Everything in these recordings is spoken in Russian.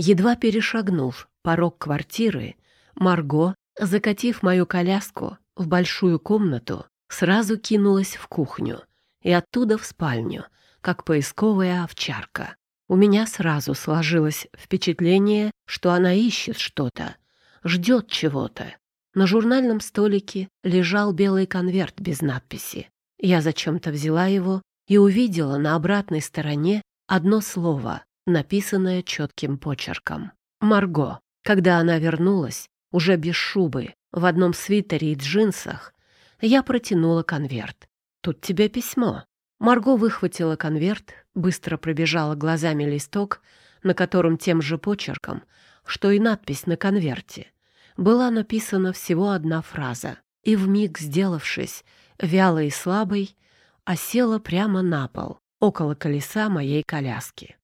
Едва перешагнув порог квартиры, Марго, закатив мою коляску в большую комнату, сразу кинулась в кухню и оттуда в спальню, как поисковая овчарка. У меня сразу сложилось впечатление, что она ищет что-то, ждет чего-то. На журнальном столике лежал белый конверт без надписи. Я зачем-то взяла его и увидела на обратной стороне одно слово, написанное четким почерком. «Марго». Когда она вернулась, уже без шубы, в одном свитере и джинсах, я протянула конверт. «Тут тебе письмо». Марго выхватила конверт, быстро пробежала глазами листок, на котором тем же почерком, что и надпись на конверте, была написана всего одна фраза, и вмиг сделавшись вялой и слабой, осела прямо на пол, около колеса моей коляски.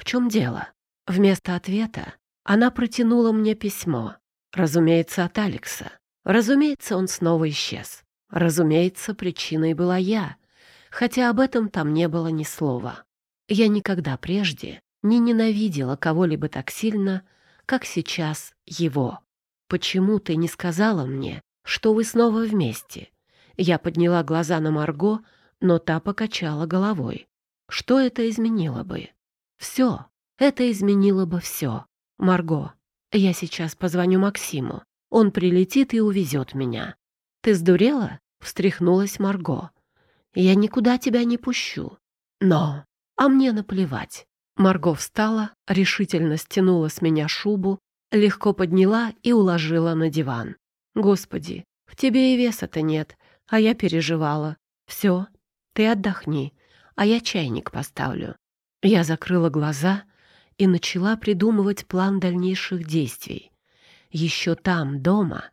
В чем дело? Вместо ответа она протянула мне письмо. Разумеется, от Алекса. Разумеется, он снова исчез. Разумеется, причиной была я, хотя об этом там не было ни слова. Я никогда прежде не ненавидела кого-либо так сильно, как сейчас его. Почему ты не сказала мне, что вы снова вместе? Я подняла глаза на Марго, но та покачала головой. Что это изменило бы? Все. Это изменило бы все. Марго, я сейчас позвоню Максиму. Он прилетит и увезет меня. Ты сдурела? Встряхнулась Марго. Я никуда тебя не пущу. Но... А мне наплевать. Марго встала, решительно стянула с меня шубу, легко подняла и уложила на диван. Господи, в тебе и веса-то нет, а я переживала. Все, ты отдохни, а я чайник поставлю. Я закрыла глаза и начала придумывать план дальнейших действий. Еще там, дома,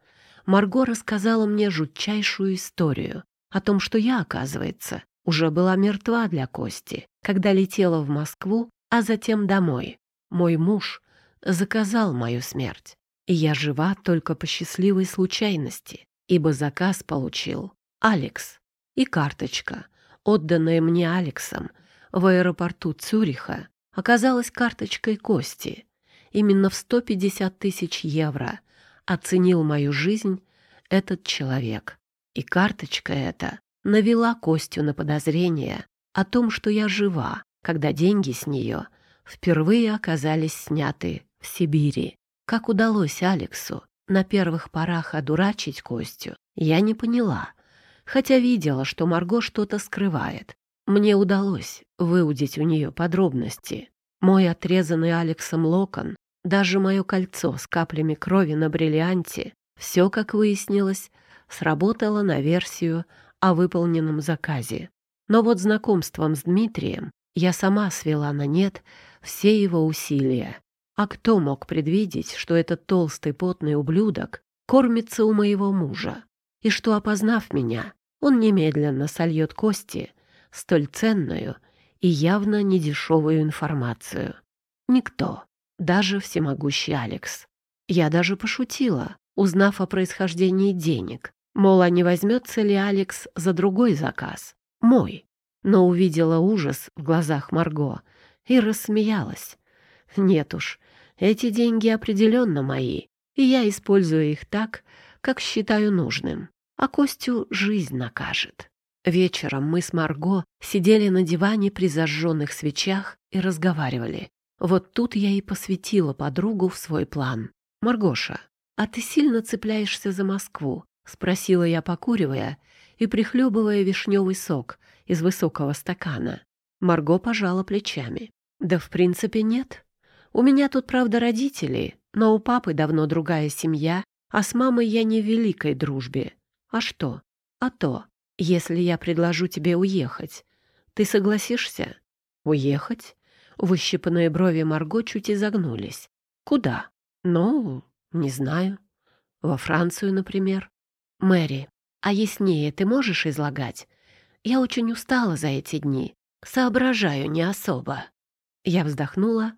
Марго рассказала мне жутчайшую историю о том, что я, оказывается, уже была мертва для Кости, когда летела в Москву, а затем домой. Мой муж заказал мою смерть, и я жива только по счастливой случайности, ибо заказ получил Алекс и карточка, отданная мне Алексом в аэропорту Цюриха, оказалась карточкой Кости. Именно в 150 тысяч евро оценил мою жизнь этот человек. И карточка эта навела Костю на подозрение о том, что я жива, когда деньги с нее впервые оказались сняты в Сибири. Как удалось Алексу на первых порах одурачить Костю, я не поняла, хотя видела, что Марго что-то скрывает. Мне удалось выудить у нее подробности. Мой отрезанный Алексом локон, даже мое кольцо с каплями крови на бриллианте, все, как выяснилось, сработало на версию о выполненном заказе. Но вот знакомством с Дмитрием я сама свела на нет все его усилия. А кто мог предвидеть, что этот толстый потный ублюдок кормится у моего мужа, и что, опознав меня, он немедленно сольет кости, столь ценную и явно недешевую информацию. Никто, даже всемогущий Алекс. Я даже пошутила, узнав о происхождении денег, мол, а не возьмется ли Алекс за другой заказ, мой. Но увидела ужас в глазах Марго и рассмеялась. Нет уж, эти деньги определенно мои, и я использую их так, как считаю нужным. А Костю жизнь накажет. Вечером мы с Марго сидели на диване при зажженных свечах и разговаривали. Вот тут я и посвятила подругу в свой план. «Маргоша, а ты сильно цепляешься за Москву?» — спросила я, покуривая и прихлебывая вишневый сок из высокого стакана. Марго пожала плечами. «Да в принципе нет. У меня тут, правда, родители, но у папы давно другая семья, а с мамой я не в великой дружбе. А что? А то, если я предложу тебе уехать, ты согласишься? Уехать? Выщипанные брови Марго чуть изогнулись. Куда? Ну, не знаю. Во Францию, например. Мэри, а яснее ты можешь излагать? Я очень устала за эти дни. Соображаю не особо. Я вздохнула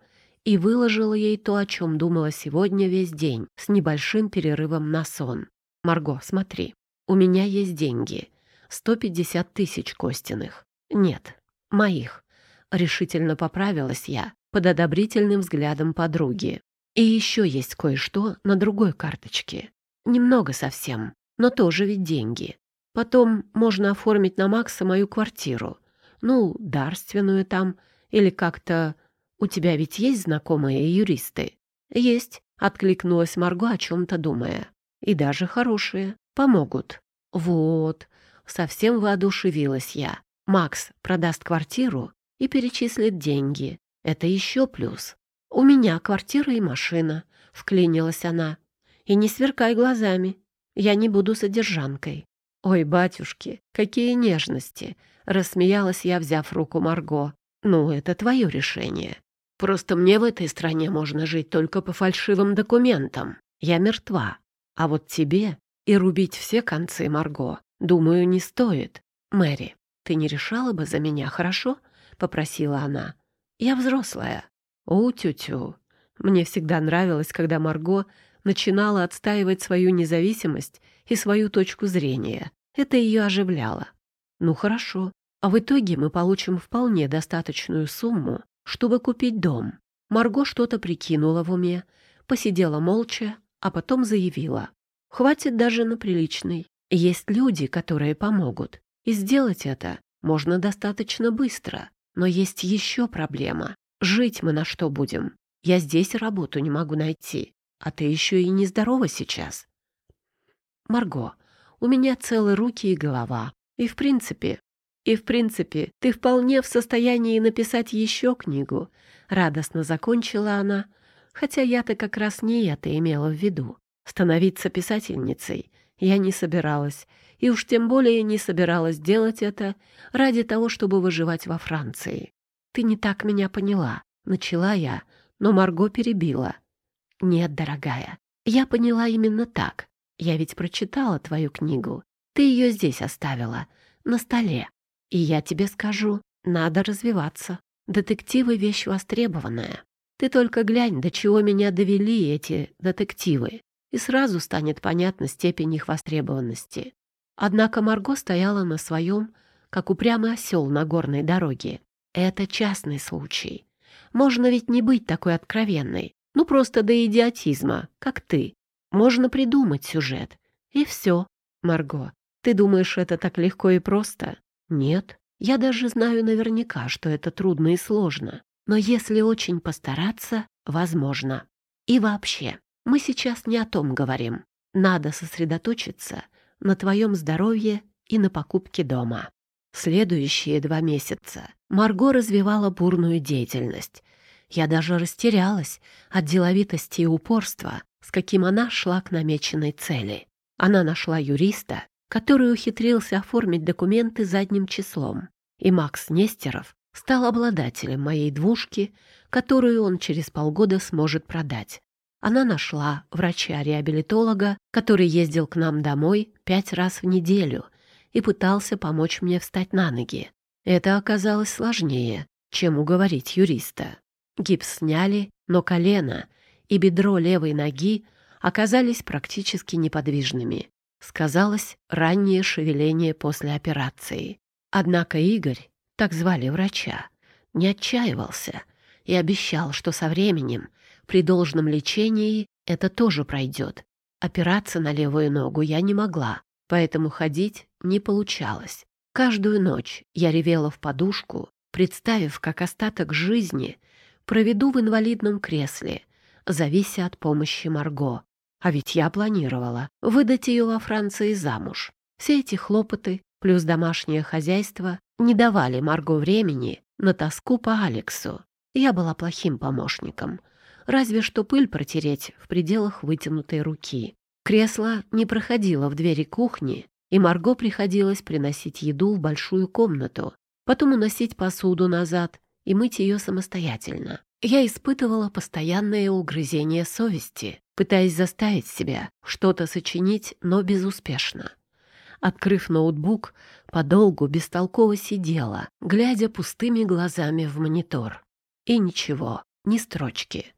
и выложила ей то, о чем думала сегодня весь день, с небольшим перерывом на сон. «Марго, смотри, у меня есть деньги. 150 тысяч Костиных. Нет, моих. Решительно поправилась я под одобрительным взглядом подруги. И еще есть кое-что на другой карточке. Немного совсем, но тоже ведь деньги. Потом можно оформить на Макса мою квартиру. Ну, дарственную там, или как-то... У тебя ведь есть знакомые юристы? Есть, откликнулась Марго, о чем-то думая. И даже хорошие. Помогут. Вот. Совсем воодушевилась я. Макс продаст квартиру и перечислит деньги. Это еще плюс. У меня квартира и машина, вклинилась она. И не сверкай глазами. Я не буду содержанкой. Ой, батюшки, какие нежности, рассмеялась я, взяв руку Марго. Ну, это твое решение. Просто мне в этой стране можно жить только по фальшивым документам. Я мертва. А вот тебе и рубить все концы, Марго, думаю, не стоит. Мэри, ты не решала бы за меня, хорошо? попросила она. Я взрослая. У тю-тю. Мне всегда нравилось, когда Марго начинала отстаивать свою независимость и свою точку зрения. Это ее оживляло. Ну хорошо. А в итоге мы получим вполне достаточную сумму, чтобы купить дом. Марго что-то прикинула в уме, посидела молча, а потом заявила. Хватит даже на приличный. Есть люди, которые помогут. И сделать это можно достаточно быстро. Но есть еще проблема. Жить мы на что будем? Я здесь работу не могу найти. А ты еще и нездорова сейчас. Марго, у меня целые руки и голова. И в принципе, и в принципе, ты вполне в состоянии написать еще книгу. Радостно закончила она, хотя я-то как раз не это имела в виду. Становиться писательницей я не собиралась, и уж тем более не собиралась делать это ради того, чтобы выживать во Франции. Ты не так меня поняла. Начала я, но Марго перебила. Нет, дорогая, я поняла именно так. Я ведь прочитала твою книгу. Ты ее здесь оставила, на столе. И я тебе скажу, надо развиваться. Детективы — вещь востребованная. Ты только глянь, до чего меня довели эти детективы, и сразу станет понятна степень их востребованности. Однако Марго стояла на своем, как упрямый осел на горной дороге. Это частный случай. Можно ведь не быть такой откровенной. Ну, просто до идиотизма, как ты. Можно придумать сюжет. И все. Марго, ты думаешь, это так легко и просто? Нет. Я даже знаю наверняка, что это трудно и сложно. Но если очень постараться, возможно. И вообще, мы сейчас не о том говорим. Надо сосредоточиться на твоем здоровье и на покупке дома. Следующие два месяца Марго развивала бурную деятельность. Я даже растерялась от деловитости и упорства, с каким она шла к намеченной цели. Она нашла юриста, который ухитрился оформить документы задним числом, и Макс Нестеров стал обладателем моей двушки, которую он через полгода сможет продать. Она нашла врача-реабилитолога, который ездил к нам домой пять раз в неделю и пытался помочь мне встать на ноги. Это оказалось сложнее, чем уговорить юриста. Гипс сняли, но колено и бедро левой ноги оказались практически неподвижными. Сказалось раннее шевеление после операции. Однако Игорь, так звали врача, не отчаивался и обещал, что со временем, при должном лечении, это тоже пройдет. Опираться на левую ногу я не могла, поэтому ходить не получалось. Каждую ночь я ревела в подушку, представив, как остаток жизни проведу в инвалидном кресле, завися от помощи Марго. А ведь я планировала выдать ее во Франции замуж. Все эти хлопоты плюс домашнее хозяйство не давали Марго времени на тоску по Алексу. Я была плохим помощником, разве что пыль протереть в пределах вытянутой руки. Кресло не проходило в двери кухни, и Марго приходилось приносить еду в большую комнату, потом уносить посуду назад и мыть ее самостоятельно. Я испытывала постоянное угрызение совести, пытаясь заставить себя что-то сочинить, но безуспешно. Открыв ноутбук, подолгу бестолково сидела, глядя пустыми глазами в монитор. И ничего, ни строчки.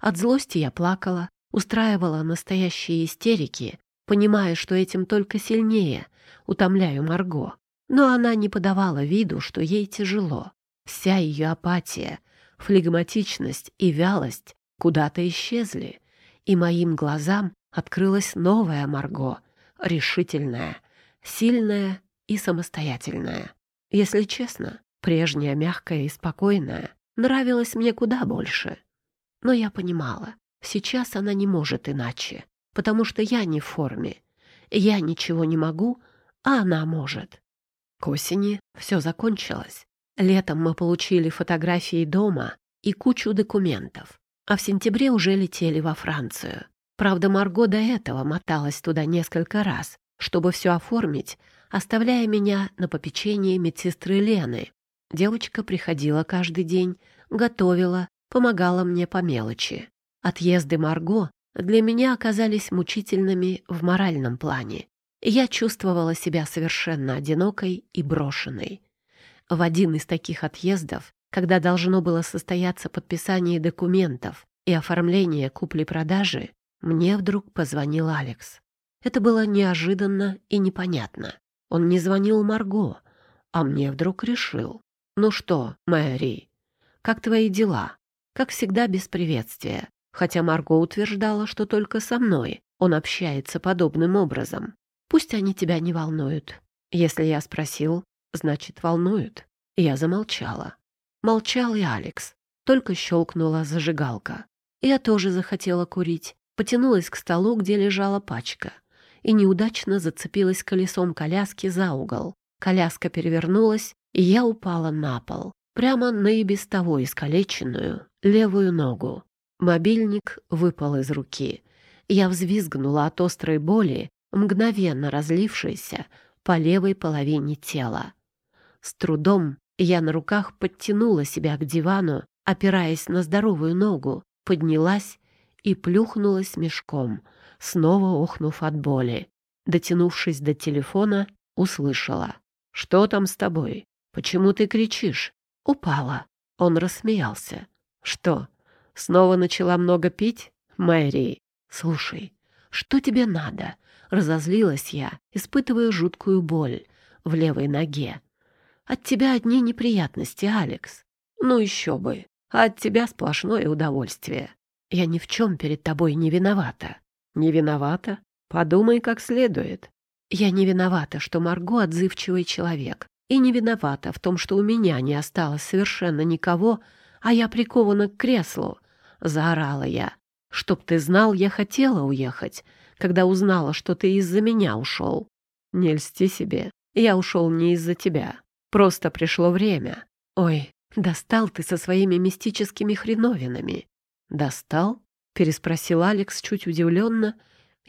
От злости я плакала, устраивала настоящие истерики, понимая, что этим только сильнее утомляю Марго. Но она не подавала виду, что ей тяжело. Вся ее апатия, флегматичность и вялость куда-то исчезли, и моим глазам открылась новая Марго, решительная, сильная и самостоятельная. Если честно, прежняя мягкая и спокойная нравилась мне куда больше. Но я понимала, сейчас она не может иначе, потому что я не в форме. Я ничего не могу, а она может. К осени все закончилось. Летом мы получили фотографии дома и кучу документов, а в сентябре уже летели во Францию. Правда, Марго до этого моталась туда несколько раз, чтобы все оформить, оставляя меня на попечении медсестры Лены. Девочка приходила каждый день, готовила, помогала мне по мелочи. Отъезды Марго для меня оказались мучительными в моральном плане. Я чувствовала себя совершенно одинокой и брошенной. В один из таких отъездов, когда должно было состояться подписание документов и оформление купли-продажи, мне вдруг позвонил Алекс. Это было неожиданно и непонятно. Он не звонил Марго, а мне вдруг решил. «Ну что, Мэри, как твои дела?» Как всегда, без приветствия, хотя Марго утверждала, что только со мной он общается подобным образом. Пусть они тебя не волнуют. Если я спросил, значит, волнуют. Я замолчала. Молчал и Алекс. Только щелкнула зажигалка. Я тоже захотела курить. Потянулась к столу, где лежала пачка. И неудачно зацепилась колесом коляски за угол. Коляска перевернулась, и я упала на пол. Прямо на и без того искалеченную левую ногу. Мобильник выпал из руки. Я взвизгнула от острой боли, мгновенно разлившейся по левой половине тела. С трудом я на руках подтянула себя к дивану, опираясь на здоровую ногу, поднялась и плюхнулась мешком, снова охнув от боли. Дотянувшись до телефона, услышала. «Что там с тобой? Почему ты кричишь?» «Упала». Он рассмеялся. «Что, снова начала много пить? Мэри, слушай, что тебе надо?» Разозлилась я, испытывая жуткую боль в левой ноге. «От тебя одни неприятности, Алекс. Ну еще бы. А от тебя сплошное удовольствие. Я ни в чем перед тобой не виновата». «Не виновата? Подумай как следует». «Я не виновата, что Марго отзывчивый человек. И не виновата в том, что у меня не осталось совершенно никого, а я прикована к креслу. Заорала я. Чтоб ты знал, я хотела уехать, когда узнала, что ты из-за меня ушел. Не льсти себе. Я ушел не из-за тебя. Просто пришло время. Ой, достал ты со своими мистическими хреновинами. Достал? Переспросил Алекс чуть удивленно,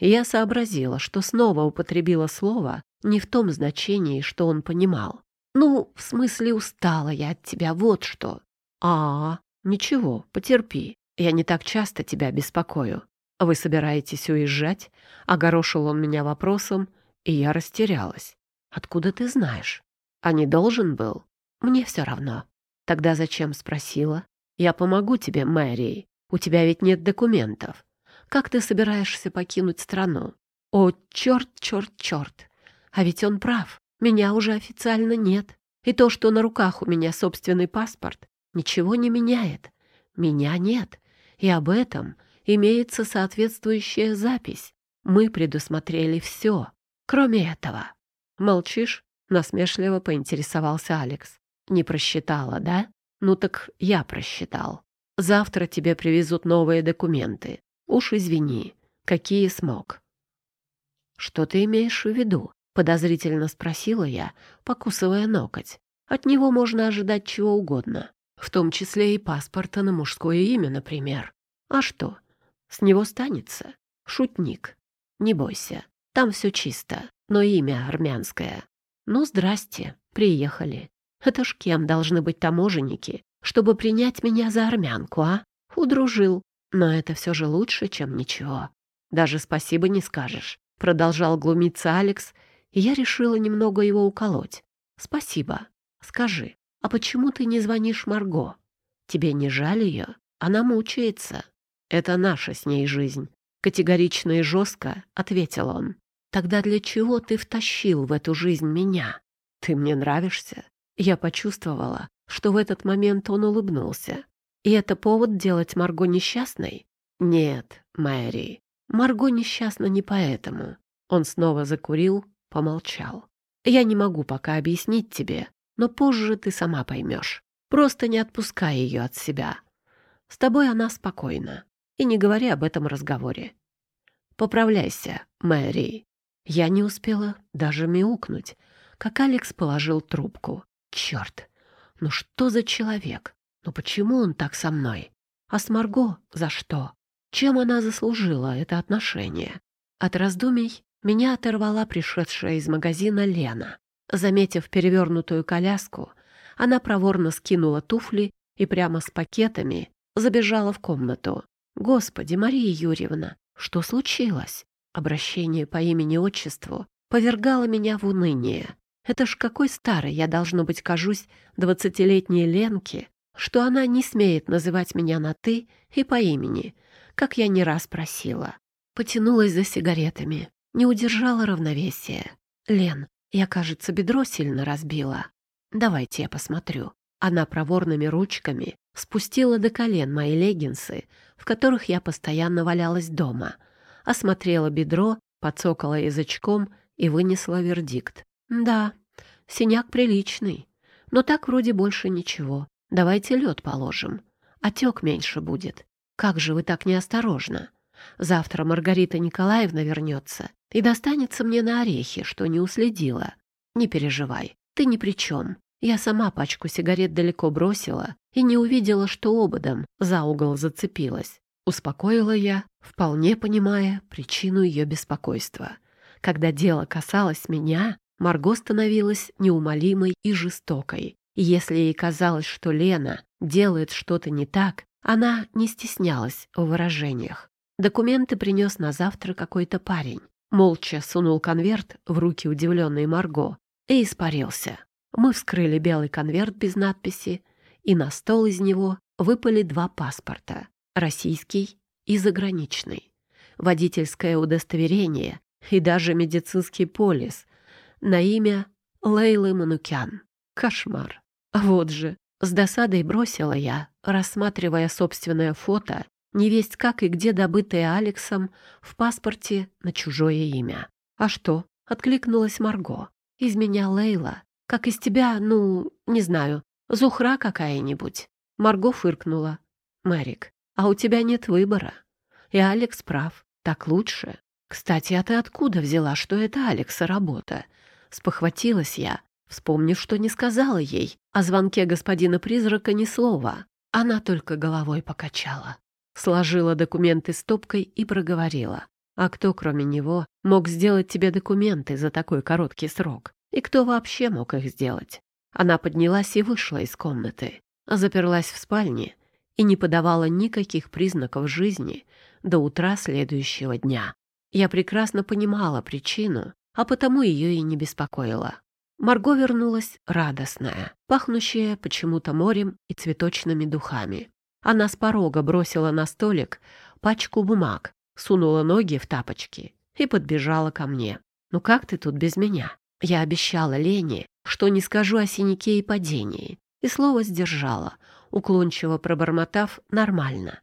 я сообразила, что снова употребила слово не в том значении, что он понимал. «Ну, в смысле, устала я от тебя, вот что». «А, ничего, потерпи. Я не так часто тебя беспокою. Вы собираетесь уезжать?» Огорошил он меня вопросом, и я растерялась. «Откуда ты знаешь?» «А не должен был?» «Мне все равно». «Тогда зачем?» — спросила. «Я помогу тебе, Мэри. У тебя ведь нет документов. Как ты собираешься покинуть страну?» «О, черт, черт, черт! А ведь он прав. Меня уже официально нет. И то, что на руках у меня собственный паспорт, ничего не меняет. Меня нет. И об этом имеется соответствующая запись. Мы предусмотрели все, кроме этого. Молчишь? Насмешливо поинтересовался Алекс. Не просчитала, да? Ну так я просчитал. Завтра тебе привезут новые документы. Уж извини, какие смог. Что ты имеешь в виду? Подозрительно спросила я, покусывая ноготь. От него можно ожидать чего угодно, в том числе и паспорта на мужское имя, например. А что? С него станется? Шутник. Не бойся, там все чисто, но имя армянское. Ну, здрасте, приехали. Это ж кем должны быть таможенники, чтобы принять меня за армянку, а? Удружил. Но это все же лучше, чем ничего. Даже спасибо не скажешь. Продолжал глумиться Алекс я решила немного его уколоть. «Спасибо. Скажи, а почему ты не звонишь Марго? Тебе не жаль ее? Она мучается. Это наша с ней жизнь». Категорично и жестко ответил он. «Тогда для чего ты втащил в эту жизнь меня? Ты мне нравишься?» Я почувствовала, что в этот момент он улыбнулся. И это повод делать Марго несчастной? Нет, Мэри. Марго несчастна не поэтому. Он снова закурил, помолчал. Я не могу пока объяснить тебе, но позже ты сама поймешь. Просто не отпускай ее от себя. С тобой она спокойна. И не говори об этом разговоре. Поправляйся, Мэри. Я не успела даже мяукнуть, как Алекс положил трубку. Черт! Ну что за человек? Ну почему он так со мной? А с Марго за что? Чем она заслужила это отношение? От раздумий меня оторвала пришедшая из магазина Лена. Заметив перевернутую коляску, она проворно скинула туфли и прямо с пакетами забежала в комнату. «Господи, Мария Юрьевна, что случилось?» Обращение по имени-отчеству повергало меня в уныние. Это ж какой старой я, должно быть, кажусь двадцатилетней Ленке, что она не смеет называть меня на «ты» и по имени, как я не раз просила. Потянулась за сигаретами, не удержала равновесия. «Лен, я, кажется, бедро сильно разбила. Давайте я посмотрю». Она проворными ручками спустила до колен мои леггинсы, в которых я постоянно валялась дома, осмотрела бедро, подсокала язычком и вынесла вердикт. «Да, синяк приличный, но так вроде больше ничего. Давайте лед положим. Отек меньше будет. Как же вы так неосторожно? Завтра Маргарита Николаевна вернется и достанется мне на орехи, что не уследила. Не переживай, ты ни при чем. Я сама пачку сигарет далеко бросила и не увидела, что ободом за угол зацепилась. Успокоила я, вполне понимая причину ее беспокойства. Когда дело касалось меня, Марго становилась неумолимой и жестокой. Если ей казалось, что Лена делает что-то не так, она не стеснялась в выражениях. Документы принес на завтра какой-то парень. Молча сунул конверт в руки удивленной Марго и испарился. Мы вскрыли белый конверт без надписи, и на стол из него выпали два паспорта — российский и заграничный, водительское удостоверение и даже медицинский полис на имя Лейлы Манукян. Кошмар. Вот же, с досадой бросила я, рассматривая собственное фото, невесть как и где добытое Алексом в паспорте на чужое имя. А что? Откликнулась Марго. Из меня Лейла как из тебя, ну, не знаю, зухра какая-нибудь. Марго фыркнула. Мэрик, а у тебя нет выбора. И Алекс прав. Так лучше. Кстати, а ты откуда взяла, что это Алекса работа? Спохватилась я, вспомнив, что не сказала ей. О звонке господина-призрака ни слова. Она только головой покачала. Сложила документы стопкой и проговорила. А кто, кроме него, мог сделать тебе документы за такой короткий срок? И кто вообще мог их сделать? Она поднялась и вышла из комнаты, заперлась в спальне и не подавала никаких признаков жизни до утра следующего дня. Я прекрасно понимала причину, а потому ее и не беспокоила. Марго вернулась радостная, пахнущая почему-то морем и цветочными духами. Она с порога бросила на столик пачку бумаг, сунула ноги в тапочки и подбежала ко мне. «Ну как ты тут без меня?» Я обещала Лене, что не скажу о синяке и падении, и слово сдержала, уклончиво пробормотав «нормально»,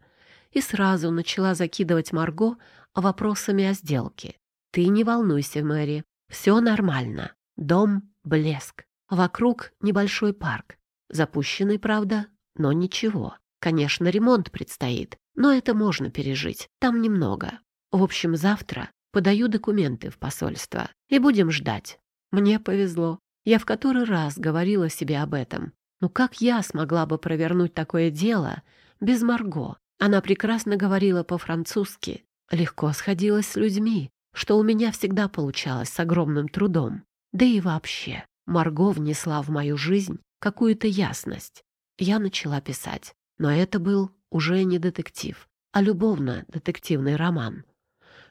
и сразу начала закидывать Марго вопросами о сделке. «Ты не волнуйся, Мэри, все нормально. Дом — блеск. Вокруг небольшой парк. Запущенный, правда, но ничего. Конечно, ремонт предстоит, но это можно пережить, там немного. В общем, завтра подаю документы в посольство и будем ждать. Мне повезло. Я в который раз говорила себе об этом. Ну как я смогла бы провернуть такое дело без Марго? Она прекрасно говорила по-французски, легко сходилась с людьми, что у меня всегда получалось с огромным трудом. Да и вообще, Марго внесла в мою жизнь какую-то ясность. Я начала писать, но это был уже не детектив, а любовно-детективный роман.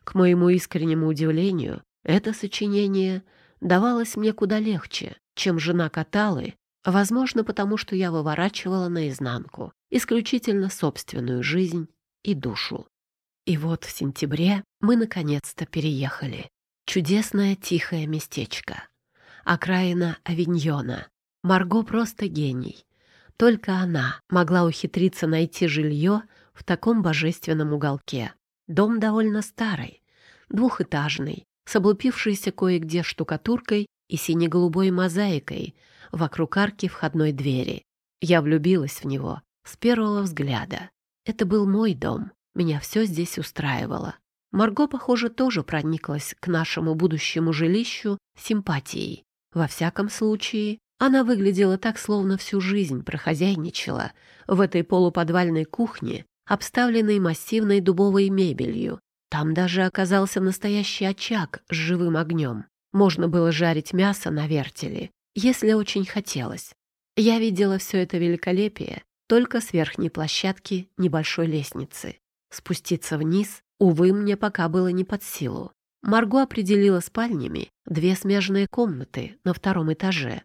К моему искреннему удивлению, это сочинение давалось мне куда легче, чем жена Каталы, возможно, потому что я выворачивала наизнанку исключительно собственную жизнь и душу. И вот в сентябре мы наконец-то переехали. Чудесное тихое местечко. Окраина Авиньона. Марго просто гений. Только она могла ухитриться найти жилье в таком божественном уголке. Дом довольно старый, двухэтажный, с облупившейся кое-где штукатуркой и сине-голубой мозаикой вокруг арки входной двери. Я влюбилась в него с первого взгляда. Это был мой дом, меня все здесь устраивало. Марго, похоже, тоже прониклась к нашему будущему жилищу симпатией. Во всяком случае, она выглядела так, словно всю жизнь прохозяйничала в этой полуподвальной кухне, обставленной массивной дубовой мебелью. Там даже оказался настоящий очаг с живым огнем. Можно было жарить мясо на вертеле, если очень хотелось. Я видела все это великолепие только с верхней площадки небольшой лестницы. Спуститься вниз, увы, мне пока было не под силу. Марго определила спальнями две смежные комнаты на втором этаже.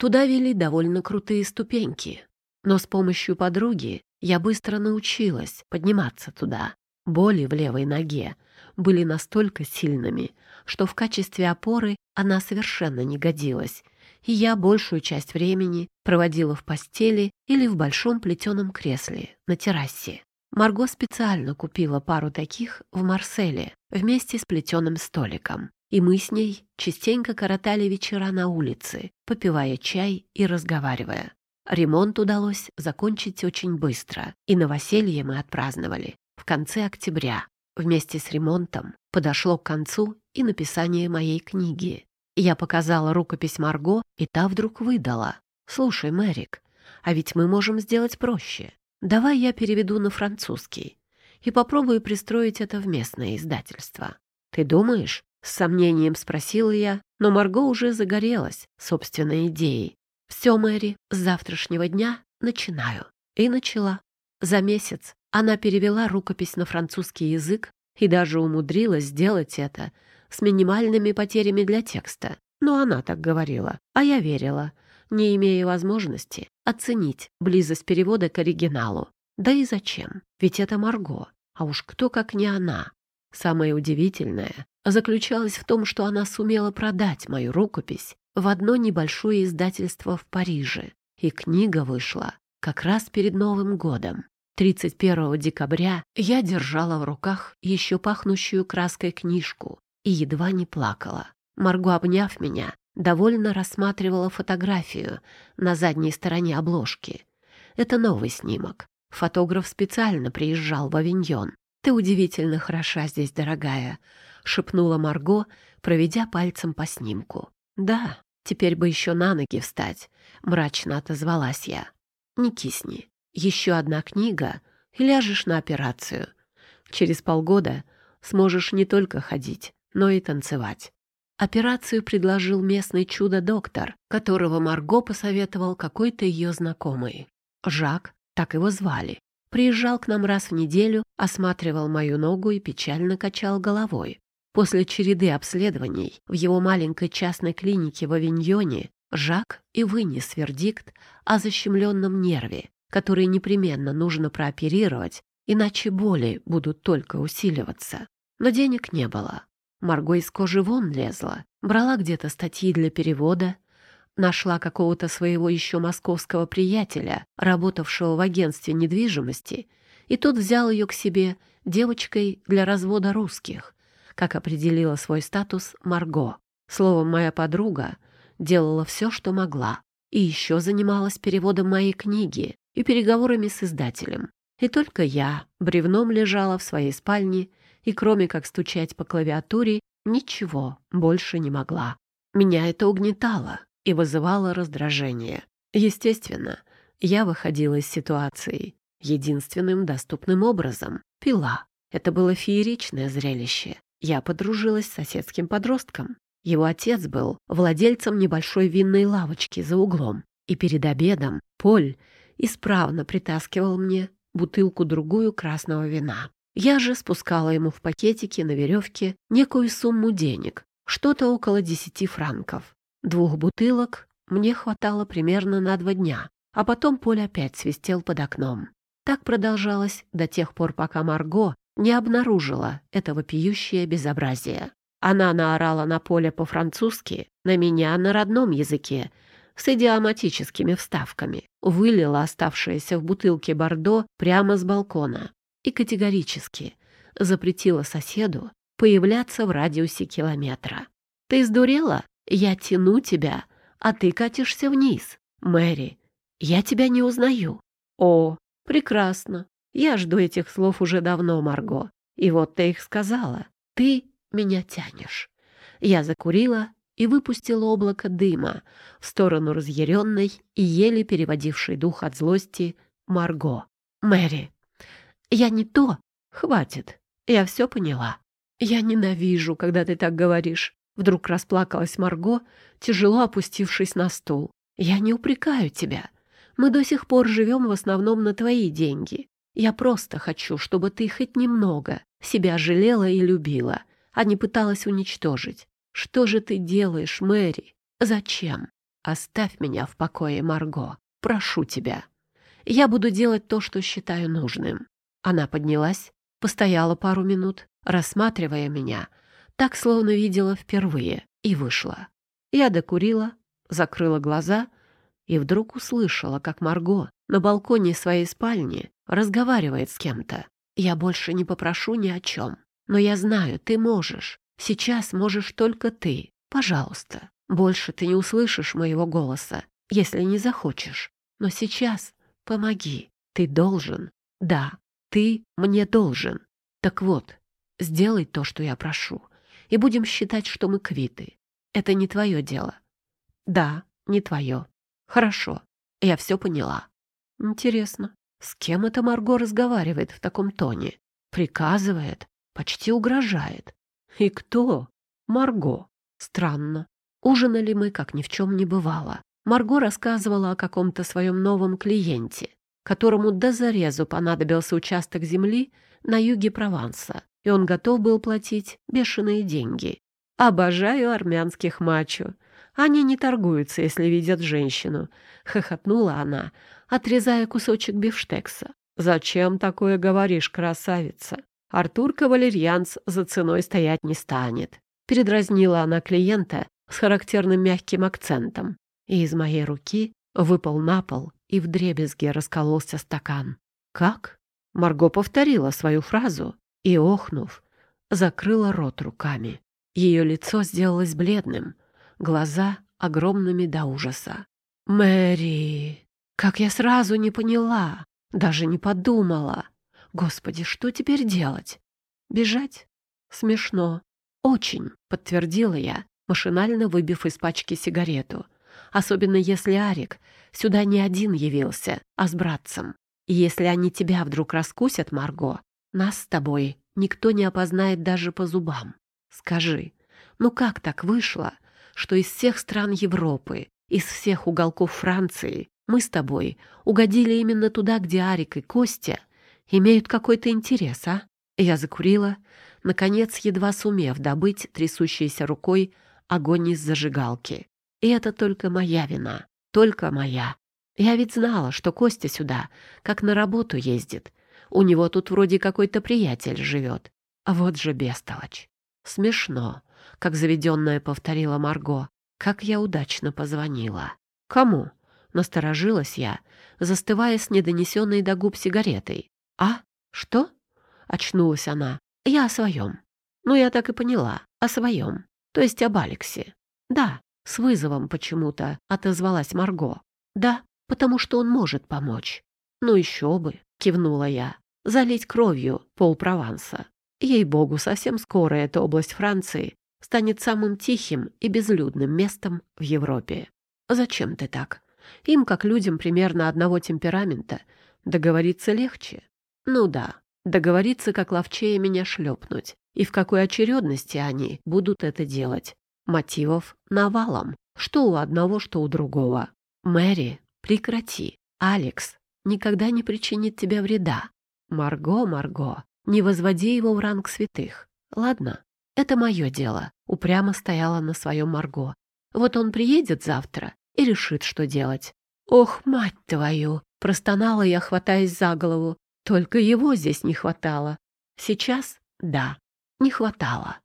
Туда вели довольно крутые ступеньки, но с помощью подруги я быстро научилась подниматься туда. Боли в левой ноге были настолько сильными, что в качестве опоры она совершенно не годилась, и я большую часть времени проводила в постели или в большом плетеном кресле на террасе. Марго специально купила пару таких в Марселе вместе с плетеным столиком, и мы с ней частенько коротали вечера на улице, попивая чай и разговаривая. Ремонт удалось закончить очень быстро, и новоселье мы отпраздновали в конце октября. Вместе с ремонтом подошло к концу и написание моей книги. Я показала рукопись Марго, и та вдруг выдала. «Слушай, Мэрик, а ведь мы можем сделать проще. Давай я переведу на французский и попробую пристроить это в местное издательство. Ты думаешь?» С сомнением спросила я, но Марго уже загорелась собственной идеей. «Все, Мэри, с завтрашнего дня начинаю». И начала. За месяц она перевела рукопись на французский язык и даже умудрилась сделать это с минимальными потерями для текста. Но она так говорила, а я верила, не имея возможности оценить близость перевода к оригиналу. Да и зачем? Ведь это Марго, а уж кто как не она. Самое удивительное заключалось в том, что она сумела продать мою рукопись в одно небольшое издательство в Париже, и книга вышла как раз перед Новым годом. 31 декабря я держала в руках еще пахнущую краской книжку и едва не плакала. Марго, обняв меня, довольно рассматривала фотографию на задней стороне обложки. Это новый снимок. Фотограф специально приезжал в Авиньон. «Ты удивительно хороша здесь, дорогая», — шепнула Марго, проведя пальцем по снимку. «Да, теперь бы еще на ноги встать», — мрачно отозвалась я. «Не кисни. Еще одна книга, и ляжешь на операцию. Через полгода сможешь не только ходить, но и танцевать. Операцию предложил местный чудо-доктор, которого Марго посоветовал какой-то ее знакомый. Жак, так его звали, приезжал к нам раз в неделю, осматривал мою ногу и печально качал головой. После череды обследований в его маленькой частной клинике в Авиньоне Жак и вынес вердикт о защемленном нерве, который непременно нужно прооперировать, иначе боли будут только усиливаться. Но денег не было. Марго из кожи вон лезла, брала где-то статьи для перевода, нашла какого-то своего еще московского приятеля, работавшего в агентстве недвижимости, и тот взял ее к себе девочкой для развода русских, как определила свой статус Марго. Словом, моя подруга делала все, что могла, и еще занималась переводом моей книги и переговорами с издателем. И только я бревном лежала в своей спальне и кроме как стучать по клавиатуре, ничего больше не могла. Меня это угнетало и вызывало раздражение. Естественно, я выходила из ситуации единственным доступным образом — пила. Это было фееричное зрелище. Я подружилась с соседским подростком. Его отец был владельцем небольшой винной лавочки за углом. И перед обедом Поль исправно притаскивал мне бутылку-другую красного вина. Я же спускала ему в пакетике на веревке некую сумму денег, что-то около десяти франков. Двух бутылок мне хватало примерно на два дня, а потом Поль опять свистел под окном. Так продолжалось до тех пор, пока Марго не обнаружила этого пьющее безобразие. Она наорала на Поля по-французски, на меня на родном языке, с идиоматическими вставками, вылила оставшееся в бутылке бордо прямо с балкона и категорически запретила соседу появляться в радиусе километра. «Ты сдурела? Я тяну тебя, а ты катишься вниз. Мэри, я тебя не узнаю». «О, прекрасно. Я жду этих слов уже давно, Марго. И вот ты их сказала. Ты меня тянешь». Я закурила и выпустила облако дыма в сторону разъяренной и еле переводившей дух от злости Марго. «Мэри, я не то. Хватит. Я все поняла. Я ненавижу, когда ты так говоришь. Вдруг расплакалась Марго, тяжело опустившись на стул. Я не упрекаю тебя. Мы до сих пор живем в основном на твои деньги. Я просто хочу, чтобы ты хоть немного себя жалела и любила, а не пыталась уничтожить. Что же ты делаешь, Мэри? Зачем? Оставь меня в покое, Марго. Прошу тебя. Я буду делать то, что считаю нужным. Она поднялась, постояла пару минут, рассматривая меня, так словно видела впервые, и вышла. Я докурила, закрыла глаза и вдруг услышала, как Марго на балконе своей спальни разговаривает с кем-то. Я больше не попрошу ни о чем. Но я знаю, ты можешь. Сейчас можешь только ты. Пожалуйста. Больше ты не услышишь моего голоса, если не захочешь. Но сейчас помоги. Ты должен. Да, ты мне должен. Так вот, сделай то, что я прошу, и будем считать, что мы квиты. Это не твое дело. Да, не твое. Хорошо, я все поняла. Интересно, с кем это Марго разговаривает в таком тоне? Приказывает, почти угрожает. И кто? Марго. Странно. Ужинали мы, как ни в чем не бывало. Марго рассказывала о каком-то своем новом клиенте, которому до зарезу понадобился участок земли на юге Прованса, и он готов был платить бешеные деньги. «Обожаю армянских мачо. Они не торгуются, если видят женщину», — хохотнула она, отрезая кусочек бифштекса. «Зачем такое говоришь, красавица? Артур Кавалерьянц за ценой стоять не станет». Передразнила она клиента с характерным мягким акцентом, и из моей руки выпал на пол и в дребезге раскололся стакан. «Как?» Марго повторила свою фразу и, охнув, закрыла рот руками. Ее лицо сделалось бледным, глаза огромными до ужаса. «Мэри! Как я сразу не поняла! Даже не подумала! Господи, что теперь делать? Бежать? Смешно. Очень!» — подтвердила я, машинально выбив из пачки сигарету. Особенно если Арик сюда не один явился, а с братцем. И если они тебя вдруг раскусят, Марго, нас с тобой никто не опознает даже по зубам. Скажи, ну как так вышло, что из всех стран Европы, из всех уголков Франции мы с тобой угодили именно туда, где Арик и Костя имеют какой-то интерес, а? Я закурила, наконец, едва сумев добыть трясущейся рукой огонь из зажигалки. И это только моя вина, только моя. Я ведь знала, что Костя сюда, как на работу ездит. У него тут вроде какой-то приятель живет. А вот же бестолочь. Смешно, как заведенная повторила Марго. Как я удачно позвонила. Кому? Насторожилась я, застывая с недонесенной до губ сигаретой. А? Что? Очнулась она. Я о своем. Ну, я так и поняла. О своем. То есть об Алексе. Да, с вызовом почему-то отозвалась Марго. Да, потому что он может помочь. Ну еще бы, кивнула я. Залить кровью пол Прованса. Ей-богу, совсем скоро эта область Франции станет самым тихим и безлюдным местом в Европе. Зачем ты так? Им, как людям примерно одного темперамента, договориться легче. Ну да, договориться, как ловчее меня шлепнуть. И в какой очередности они будут это делать. Мотивов навалом. Что у одного, что у другого. Мэри, прекрати. Алекс никогда не причинит тебе вреда. Марго, Марго, не возводи его в ранг святых. Ладно, это мое дело. Упрямо стояла на своем Марго. Вот он приедет завтра и решит, что делать. Ох, мать твою! Простонала я, хватаясь за голову. Только его здесь не хватало. Сейчас — да, не хватало.